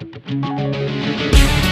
Música